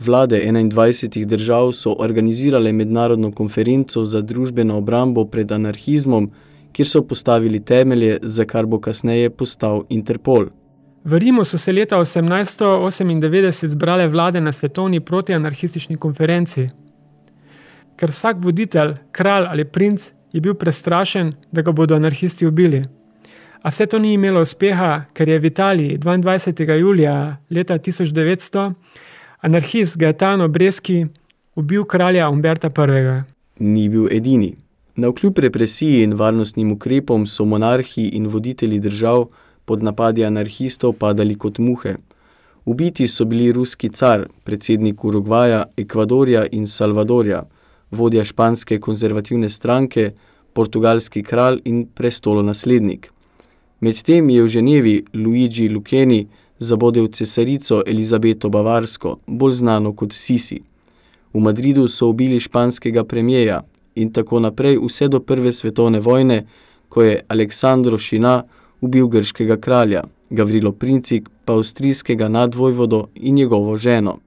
Vlade 21 držav so organizirale mednarodno konferenco za družbeno obrambo pred anarhizmom, kjer so postavili temelje, za kar bo kasneje postal Interpol. V Rimu so se leta 1898 zbrale vlade na svetovni protianarhistični konferenci. Ker vsak voditelj, kralj ali princ je bil prestrašen, da ga bodo anarhisti ubili. A vse to ni imelo uspeha, ker je v Italiji 22. julija leta 1900 anarhist Gaetano Bresci ubil kralja Umberta I. Ni bil edini. Na vkljub represiji in varnostnim ukrepom so monarhi in voditelji držav pod napadi anarhistov padali kot muhe. Ubiti so bili ruski car, predsednik Urugvaja, Ekvadorja in Salvadorja, vodja španske konzervativne stranke, portugalski kralj in prestolonaslednik. Medtem je v Ženevi Luigi Lucchini zabodel cesarico Elizabeto Bavarsko, bolj znano kot Sisi. V Madridu so ubili španskega premijeja, in tako naprej vse do prve svetovne vojne, ko je Aleksandro Šina ubil grškega kralja, Gavrilo Princik pa avstrijskega nadvojvodo in njegovo ženo.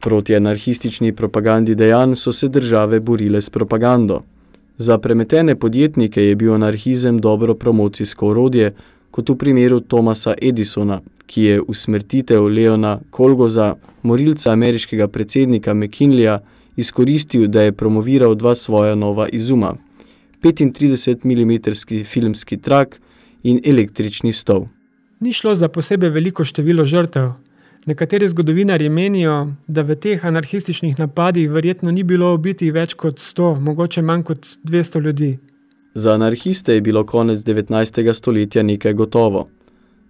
Proti anarhistični propagandi dejanj so se države borile s propagando. Za premetene podjetnike je bil anarhizem dobro promocijsko orodje, kot v primeru Thomasa Edisona, ki je usmrtitev Leona Kolgoza, morilca ameriškega predsednika McKinleya, izkoristil, da je promoviral dva svoja nova izuma, 35 mm filmski trak in električni stol. Ni šlo za posebej veliko število žrtev. Nekateri zgodovinarji menijo, da v teh anarhističnih napadih verjetno ni bilo ubiti več kot 100, mogoče manj kot 200 ljudi. Za anarhiste je bilo konec 19. stoletja nekaj gotovo.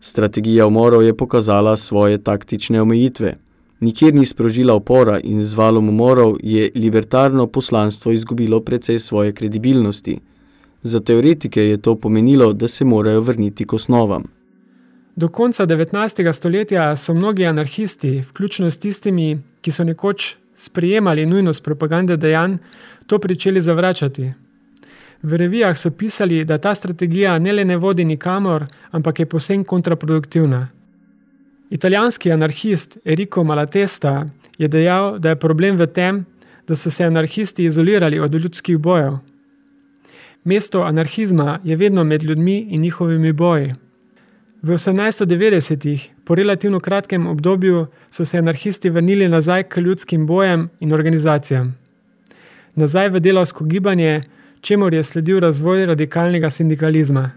Strategija umorov je pokazala svoje taktične omejitve. Nikjer ni sprožila upora in z valom umorov je libertarno poslanstvo izgubilo precej svoje kredibilnosti. Za teoretike je to pomenilo, da se morajo vrniti k osnovam. Do konca 19. stoletja so mnogi anarhisti, vključno s tistimi, ki so nekoč sprejemali nujnost propagande dejanj, to pričeli zavračati. V revijah so pisali, da ta strategija ne le ne vodi nikamor, ampak je posebno kontraproduktivna. Italijanski anarhist Enrico Malatesta je dejal, da je problem v tem, da so se anarhisti izolirali od ljudskih bojev. Mesto anarhizma je vedno med ljudmi in njihovimi boji. V 1890-ih, po relativno kratkem obdobju, so se anarhisti vrnili nazaj k ljudskim bojem in organizacijam. Nazaj v delovsko gibanje, čemur je sledil razvoj radikalnega sindikalizma.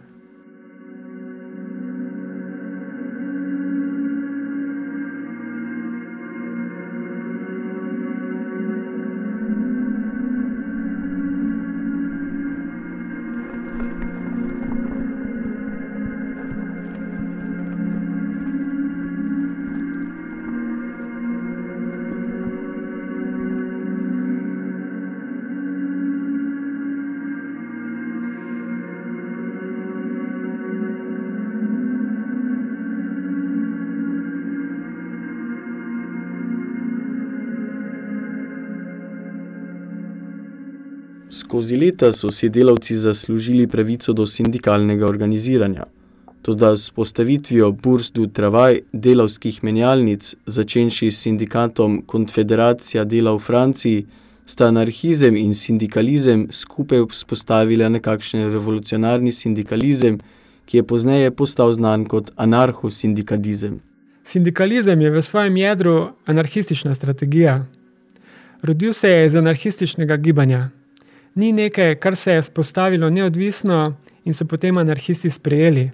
Skozi leta so si delavci zaslužili pravico do sindikalnega organiziranja. Toda s postavitvijo Bourse du Travail delavskih menjalnic, začenši s sindikatom Konfederacija dela v Franciji, sta anarhizem in sindikalizem skupaj vzpostavila nekakšen revolucionarni sindikalizem, ki je pozneje postal znan kot anarcho-sindikalizem. Sindikalizem je v svojem jedru anarhistična strategija. Rodil se je iz anarhističnega gibanja. Ni nekaj, kar se je spostavilo neodvisno in so potem anarhisti sprejeli.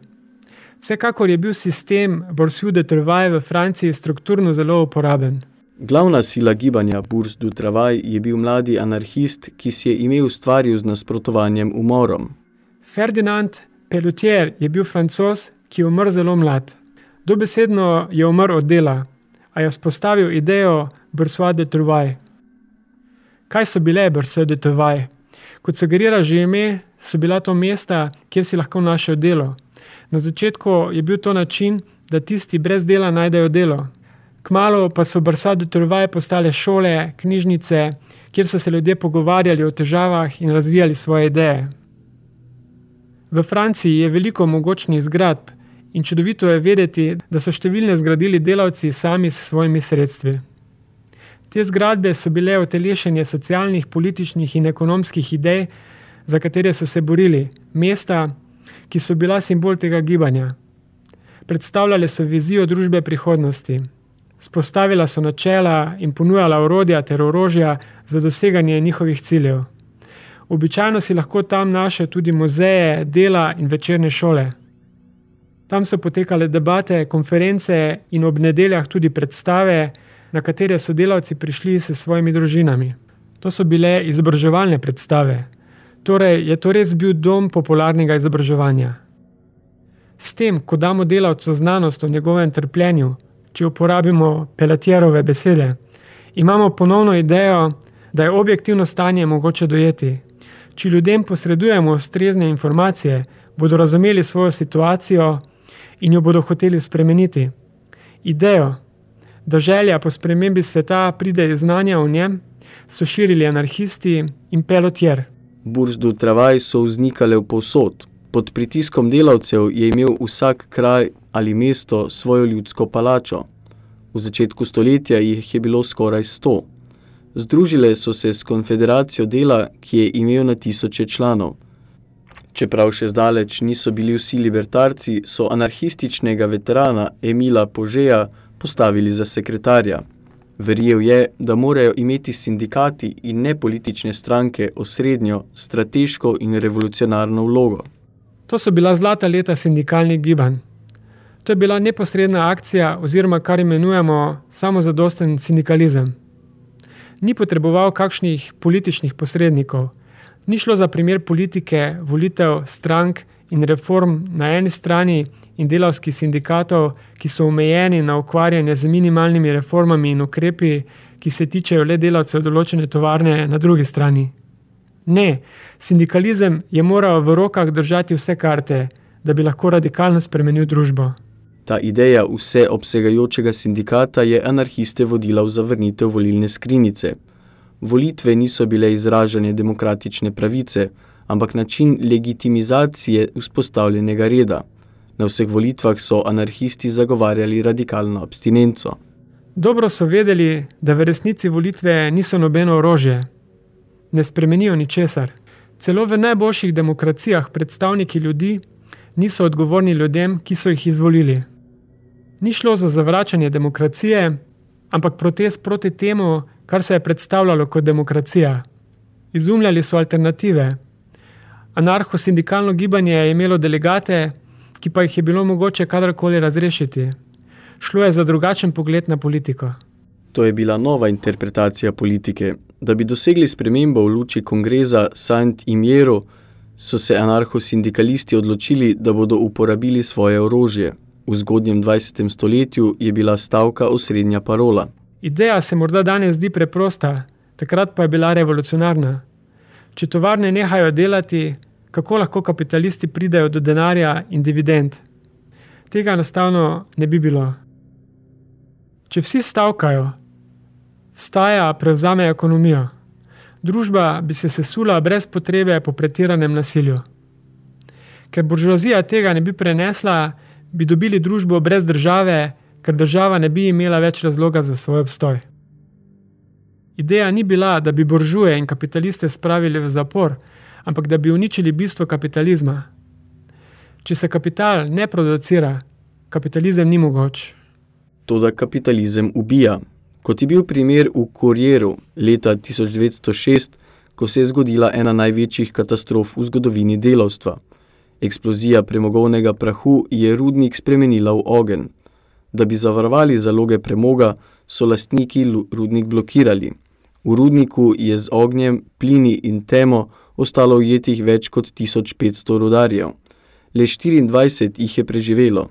Vsekakor je bil sistem Bourse de Travail v Franciji strukturno zelo uporaben. Glavna sila gibanja Bourse du Travail je bil mladi anarhist, ki si je imel ustvaril z nasprotovanjem umorom. Ferdinand Pelletier je bil francos, ki je umrl zelo mlad. Dobesedno je umrl od dela, a je spostavil idejo Bourse de Travail. Kaj so bile Bourse de Travail? Kot sugerira že ime, so bila to mesta, kjer si lahko našel delo. Na začetku je bil to način, da tisti brez dela najdejo delo. Kmalo pa so Barsado Trvaj postale šole, knjižnice, kjer so se ljudje pogovarjali o težavah in razvijali svoje ideje. V Franciji je veliko mogočnih zgradb in čudovito je vedeti, da so številne zgradili delavci sami s svojimi sredstvi. Te zgradbe so bile utelešenje socialnih, političnih in ekonomskih idej, za katere so se borili, mesta, ki so bila simbol tega gibanja. Predstavljale so vizijo družbe prihodnosti. Spostavila so načela in ponujala orodja ter orožja za doseganje njihovih ciljev. Običajno si lahko tam našel tudi muzeje, dela in večerne šole. Tam so potekale debate, konference in ob nedeljah tudi predstave, na katere so delavci prišli s svojimi družinami. To so bile izobraževalne predstave, torej je to res bil dom popularnega izobraževanja. S tem, ko damo delavcu znanost o njegovem trpljenju, če uporabimo Pelatjerove besede, imamo ponovno idejo, da je objektivno stanje mogoče dojeti. Če ljudem posredujemo ustrezne informacije, bodo razumeli svojo situacijo in jo bodo hoteli spremeniti. Idejo, da želja po spremembi sveta pride iz znanja o njem, so širili anarhisti in pelotjer. Bourse du Travail so vznikale v povsod. Pod pritiskom delavcev je imel vsak kraj ali mesto svojo ljudsko palačo. V začetku stoletja jih je bilo skoraj sto. Združile so se s konfederacijo dela, ki je imel na tisoče članov. Čeprav še zdaleč niso bili vsi libertarci, so anarhističnega veterana Emila Požeja postavili za sekretarja. Verjel je, da morajo imeti sindikati in ne politične stranke osrednjo, strateško in revolucionarno vlogo. To so bila zlata leta sindikalnih gibanj. To je bila neposredna akcija oziroma kar imenujemo samozadosten sindikalizem. Ni potreboval kakšnih političnih posrednikov. Ni šlo za primer politike, volitev, strank in reform na eni strani in delavskih sindikatov, ki so omejeni na ukvarjanje z minimalnimi reformami in ukrepi, ki se tičejo le delavcev določene tovarne na drugi strani. Ne, sindikalizem je moral v rokah držati vse karte, da bi lahko radikalno spremenil družbo. Ta ideja vseobsegajočega sindikata je anarhiste vodila v zavrnitev volilne skrinice. Volitve niso bile izražanje demokratične pravice, ampak način legitimizacije vzpostavljenega reda. Na vseh volitvah so anarhisti zagovarjali radikalno abstinenco. Dobro so vedeli, da v resnici volitve niso nobeno orožje. Ne spremenijo ničesar. Celo v najboljših demokracijah predstavniki ljudi niso odgovorni ljudem, ki so jih izvolili. Ni šlo za zavračanje demokracije, ampak protest proti temu, kar se je predstavljalo kot demokracija. Izumljali so alternative. Anarcho-sindikalno gibanje je imelo delegate, ki pa jih je bilo mogoče kadarkoli razrešiti. Šlo je za drugačen pogled na politiko. To je bila nova interpretacija politike. Da bi dosegli spremembo v luči kongreza Sant Imjeru, so se anarcho-sindikalisti odločili, da bodo uporabili svoje orožje. V zgodnjem 20. stoletju je bila stavka osrednja parola. Ideja se morda danes zdi preprosta, takrat pa je bila revolucionarna. Če tovarne nehajo delati, kako lahko kapitalisti pridejo do denarja in dividend? Tega enostavno ne bi bilo. Če vsi stavkajo, vstaja prevzame ekonomijo. Družba bi se sesula brez potrebe po pretiranem nasilju. Ker buržoazija tega ne bi prenesla, bi dobili družbo brez države, ker država ne bi imela več razloga za svoj obstoj. Ideja ni bila, da bi buržuje in kapitaliste spravili v zapor, ampak da bi uničili bistvo kapitalizma. Če se kapital ne producira, kapitalizem ni mogoč. Toda kapitalizem ubija. Kot je bil primer v Kurjeru leta 1906, ko se je zgodila ena največjih katastrof v zgodovini delavstva. Eksplozija premogovnega prahu je rudnik spremenila v ogen. Da bi zavarovali zaloge premoga, so lastniki rudnik blokirali. V rudniku je z ognjem, plini in temo ostalo ujetih več kot 1500 rudarjev. Le 24 jih je preživelo.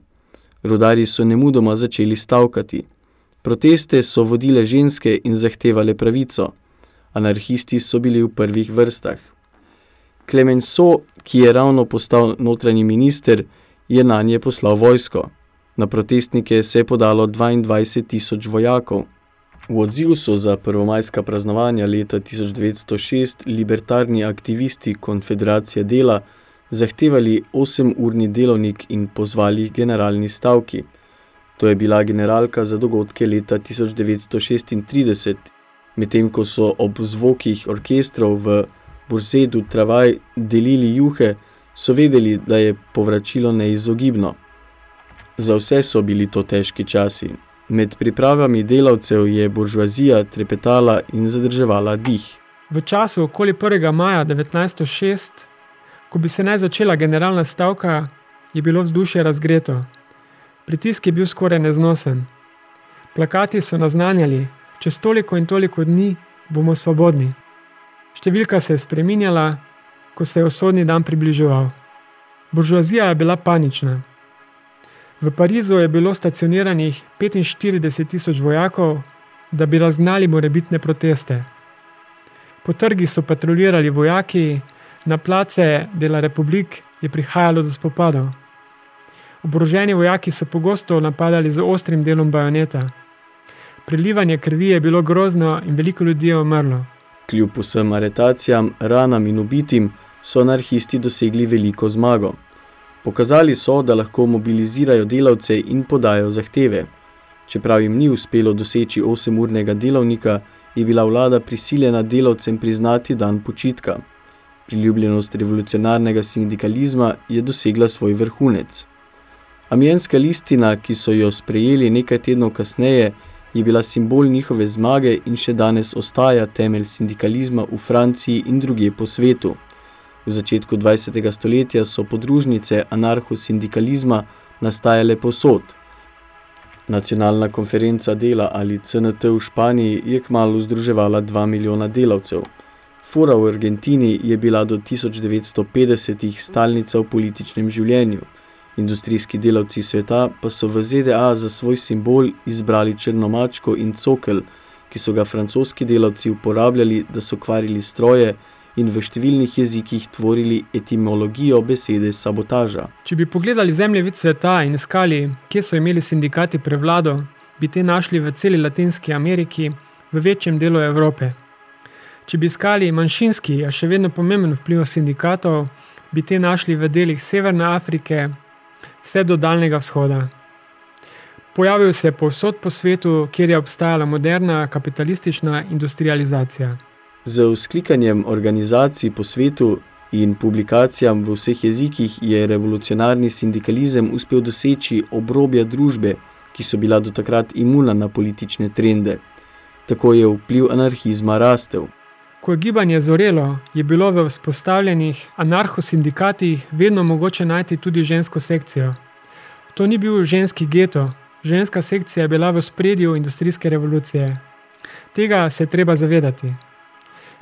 Rudarji so nemudoma začeli stavkati. Proteste so vodile ženske in zahtevale pravico. Anarhisti so bili v prvih vrstah. Clemenceau, ki je ravno postal notranji minister, je na nje poslal vojsko. Na protestnike se je podalo 22 tisoč vojakov. V odziv so za prvomajska praznovanja leta 1906 libertarni aktivisti Konfederacije dela zahtevali 8-urni delovnik in pozvali generalni stavki. To je bila generalka za dogodke leta 1936, medtem ko so ob zvokih orkestrov v Burzedu Travaj delili juhe, so vedeli, da je povračilo neizogibno. Za vse so bili to težki časi. Med pripravami delavcev je buržuazija trepetala in zadrževala dih. V času okoli 1. maja 1906, ko bi se naj začela generalna stavka, je bilo vzdušje razgreto. Pritisk je bil skoraj neznosen. Plakati so naznanjali, čez toliko in toliko dni bomo svobodni. Številka se je spreminjala, ko se je osodni dan približeval. Buržuazija je bila panična. V Parizu je bilo stacioniranih 45 tisoč vojakov, da bi razgnali morebitne proteste. Po trgi so patrolirali vojaki, na place dela republik je prihajalo do spopadov. Oboroženi vojaki so pogosto napadali z ostrim delom bajoneta. Prelivanje krvi je bilo grozno in veliko ljudi je umrlo. Kljub vsem aretacijam, ranam in ubitim so anarhisti dosegli veliko zmago. Pokazali so, da lahko mobilizirajo delavce in podajo zahteve. Čeprav jim ni uspelo doseči 8-urnega delovnika, je bila vlada prisiljena delavcem priznati dan počitka. Priljubljenost revolucionarnega sindikalizma je dosegla svoj vrhunec. Amienska listina, ki so jo sprejeli nekaj tednov kasneje, je bila simbol njihove zmage in še danes ostaja temelj sindikalizma v Franciji in druge po svetu. V začetku 20. stoletja so podružnice anarcho-sindikalizma nastajale posod. Nacionalna konferenca dela ali CNT v Španiji je kmalu združevala 2 milijona delavcev. Fora v Argentini je bila do 1950-ih stalnica v političnem življenju. Industrijski delavci sveta pa so v ZDA za svoj simbol izbrali črnomačko in cokel, ki so ga francoski delavci uporabljali, da so kvarili stroje in v številnih jezikih tvorili etimologijo besede sabotaža. Če bi pogledali zemljevid sveta in iskali, kje so imeli sindikati prevlado, bi te našli v celi Latinski Ameriki, v večjem delu Evrope. Če bi iskali manjšinski, a še vedno pomemben vpliv sindikatov, bi te našli v delih Severne Afrike, vse do Daljnega vzhoda. Pojavil se je povsod po svetu, kjer je obstajala moderna kapitalistična industrializacija. Z vzklikanjem organizacij po svetu in publikacijam v vseh jezikih je revolucionarni sindikalizem uspel doseči obrobja družbe, ki so bila do takrat imuna na politične trende. Tako je vpliv anarhizma rastel. Ko je gibanje zorelo, je bilo v vzpostavljenih anarcho-sindikatih vedno mogoče najti tudi žensko sekcijo. To ni bil ženski geto, ženska sekcija je bila v spredju industrijske revolucije. Tega se je treba zavedati.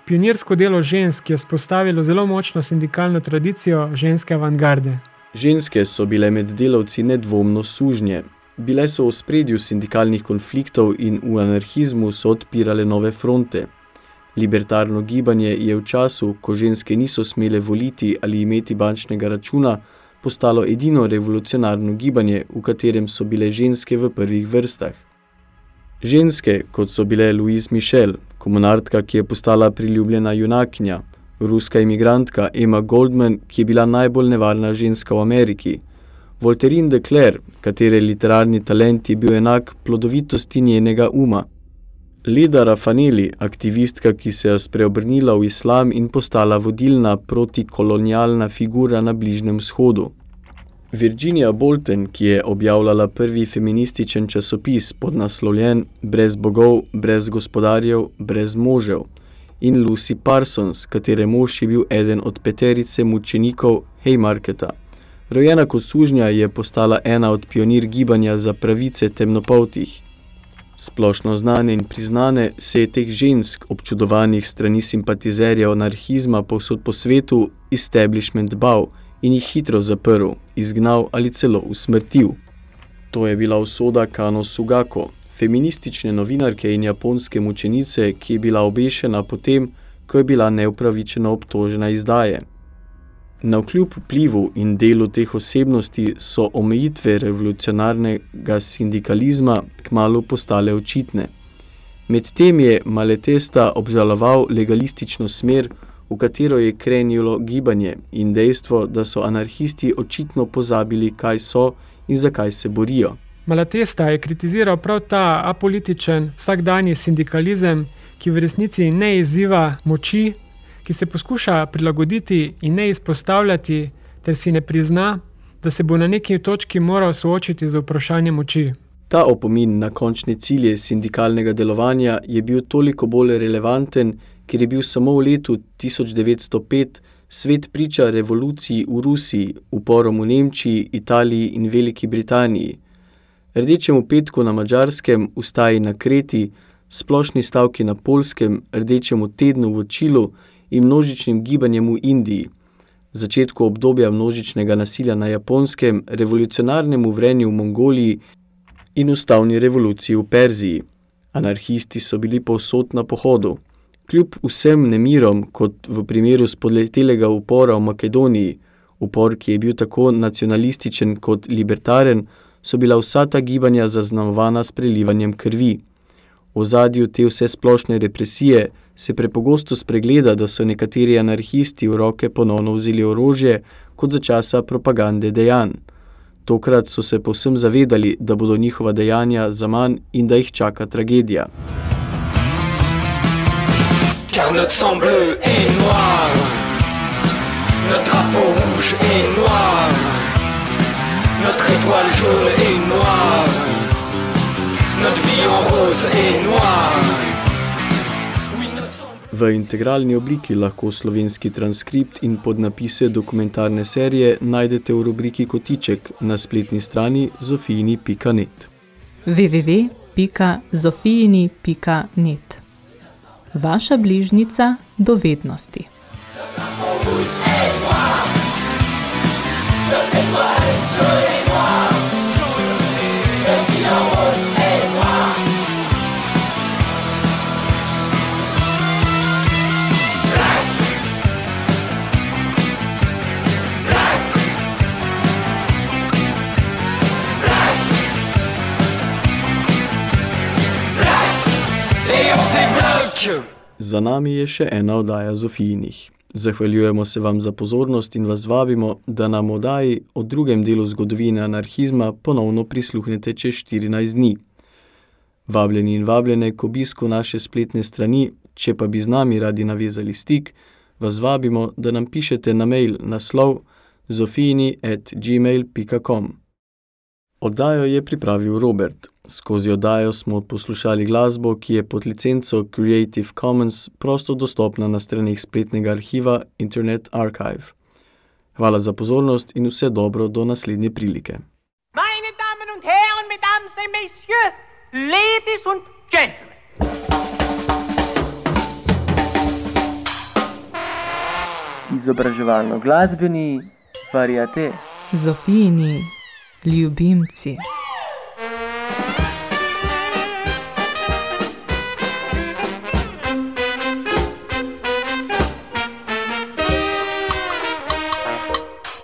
Pionirsko delo žensk je spostavilo zelo močno sindikalno tradicijo ženske avangarde. Ženske so bile med delavci nedvomno sužnje. Bile so v spredju sindikalnih konfliktov in v anarhizmu so odpirale nove fronte. Libertarno gibanje je v času, ko ženske niso smele voliti ali imeti bančnega računa, postalo edino revolucionarno gibanje, v katerem so bile ženske v prvih vrstah. Ženske, kot so bile Louise Michel, komunartka, ki je postala priljubljena junakinja, ruska imigrantka Emma Goldman, ki je bila najbolj nevarna ženska v Ameriki, Volterine de Clare, katere literarni talent je bil enak plodovitosti njenega uma, Leda Rafaneli, aktivistka, ki se je spreobrnila v islam in postala vodilna protikolonialna figura na Bližnem vzhodu. Virginia Bolton, ki je objavljala prvi feminističen časopis pod naslovljen Brez bogov, brez gospodarjev, brez možev, in Lucy Parsons, katere mož je bil eden od peterice mučenikov Haymarketa. Rojena kot sužnja je postala ena od pionir gibanja za pravice temnopoltih. Splošno znane in priznane se je teh žensk, občudovanih strani simpatizerja anarhizma povsod po svetu, establishment bav in jih hitro zaprl, izgnal ali celo usmrtil. To je bila usoda Kano Sugako, feministične novinarke in japonske mučenice, ki je bila obešena potem, ko je bila neupravičeno obtožena izdaje. Na vkljub vplivu in delu teh osebnosti so omejitve revolucionarnega sindikalizma kmalo postale očitne. Medtem je Maletesta obžaloval legalistično smer, v katero je krenilo gibanje in dejstvo, da so anarhisti očitno pozabili, kaj so in zakaj se borijo. Malatesta je kritiziral prav ta apolitičen, vsakdanji sindikalizem, ki v resnici ne izziva moči, ki se poskuša prilagoditi in ne izpostavljati, ter si ne prizna, da se bo na neki točki moral soočiti z vprašanjem moči. Ta opomin na končne cilje sindikalnega delovanja je bil toliko bolj relevanten, ker je bil samo v letu 1905 svet priča revoluciji v Rusiji, uporom v Nemčiji, Italiji in Veliki Britaniji. Rdečemu petku na Mačarskem, ustaji na Kreti, splošni stavki na Polskem, rdečemu tednu v Čilu in množičnim gibanjem v Indiji, začetku obdobja množičnega nasilja na Japonskem, revolucionarnemu vrenju v Mongoliji in ustavni revoluciji v Perziji. Anarhisti so bili povsod na pohodu. Kljub vsem nemirom, kot v primeru spodletelega upora v Makedoniji, upor, ki je bil tako nacionalističen kot libertaren, so bila vsa ta gibanja zaznamovana s prelivanjem krvi. V zadju te vse splošne represije se prepogosto spregleda, da so nekateri anarhisti v roke ponovno vzeli orožje kot za časa propagande dejanj. Tokrat so se povsem zavedali, da bodo njihova dejanja za manj in da jih čaka tragedija. Car notre sang bleu est noir, notre drapeau rouge est noir, notre étoile jaune est noire, notre vie en rose et noir. V integralni obliki lahko slovenski transkript in podnapise dokumentarne serije najdete v rubriki Kotiček na spletni strani zofijini.net. www.zofijini.net Vaša bližnica do Za nami je še ena oddaja Zofijinih. Zahvaljujemo se vam za pozornost in vas vabimo, da nam oddaji o drugem delu zgodovine anarhizma ponovno prisluhnete čez 14 dni. Vabljeni in vabljene k obisku naše spletne strani, če pa bi z nami radi navezali stik, vas vabimo, da nam pišete na mail naslov zofijini.gmail.com. Oddajo je pripravil Robert. Skozi oddajo smo poslušali glasbo, ki je pod licenco Creative Commons prosto dostopna na straneh spletnega arhiva Internet Archive. Hvala za pozornost in vse dobro do naslednje prilike. Meine Damen und Herren, Mesdames et Messieurs, Ladies und Gentlemen. Izobraževalno glasbeni variate. Zofijini ljubimci.